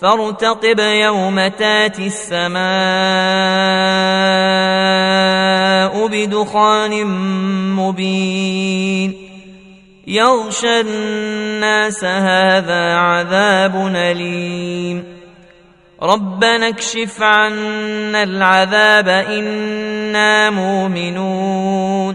فارتقب يوم تاتي السماء بدخان مبين. يغشى الناس هذا عذاب أليم. ربنا اكشف عنا العذاب إنا مؤمنون.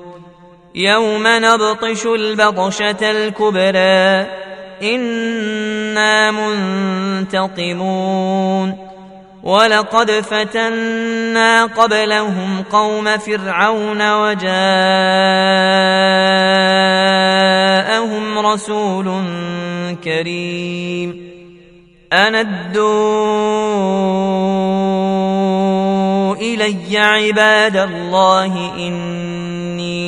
يوم نبطش البطشة الكبرى إنا منتقمون ولقد فتنا قبلهم قوم فرعون وجاءهم رسول كريم أندوا إلي عباد الله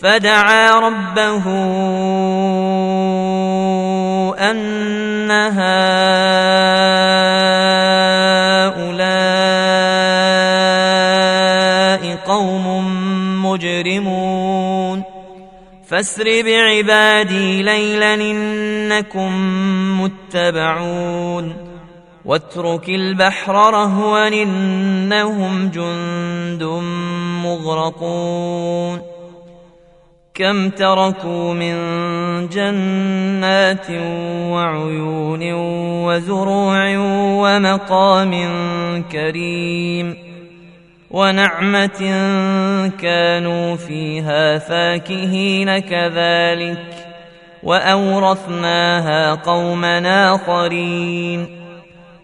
فدعا ربه أن هؤلاء قوم مجرمون. فاسر بعبادي ليلا إنكم متبعون. واترك البحر رهوا إنهم جند مغرقون. كم تركوا من جنات وعيون وزروع ومقام كريم ونعمة كانوا فيها فاكهين كذلك وأورثناها قوما آخرين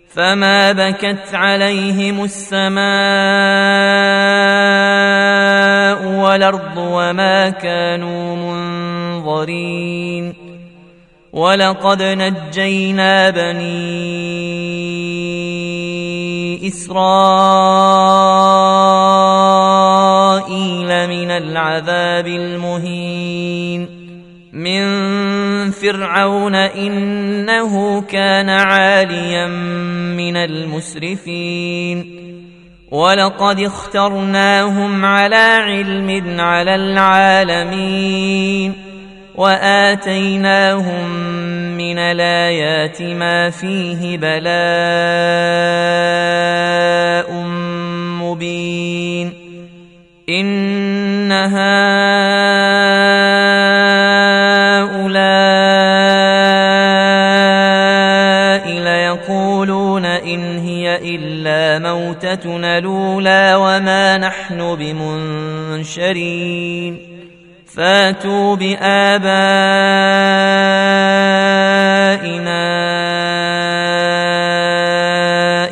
فما بكت عليهم السماء والأرض وما كانوا منظرين ولقد نجينا بني إسرائيل من العذاب المهين من فرعون إنه كان عاليا من المسرفين ولقد اخترناهم على علم على العالمين واتيناهم من الايات ما فيه بلاء إلا موتتنا الأولى وما نحن بمنشرين. فاتوا بآبائنا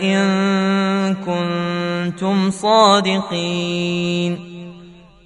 إن كنتم صادقين.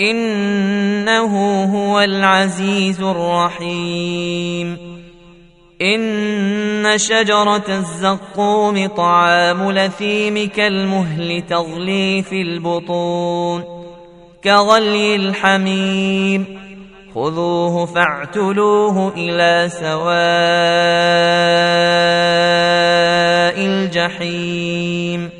إنه هو العزيز الرحيم. إن شجرة الزقوم طعام لثيم كالمهل تغلي في البطون كغلي الحميم. خذوه فاعتلوه إلى سواء الجحيم.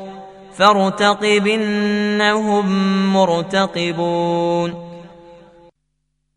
فارتقب إنهم مرتقبون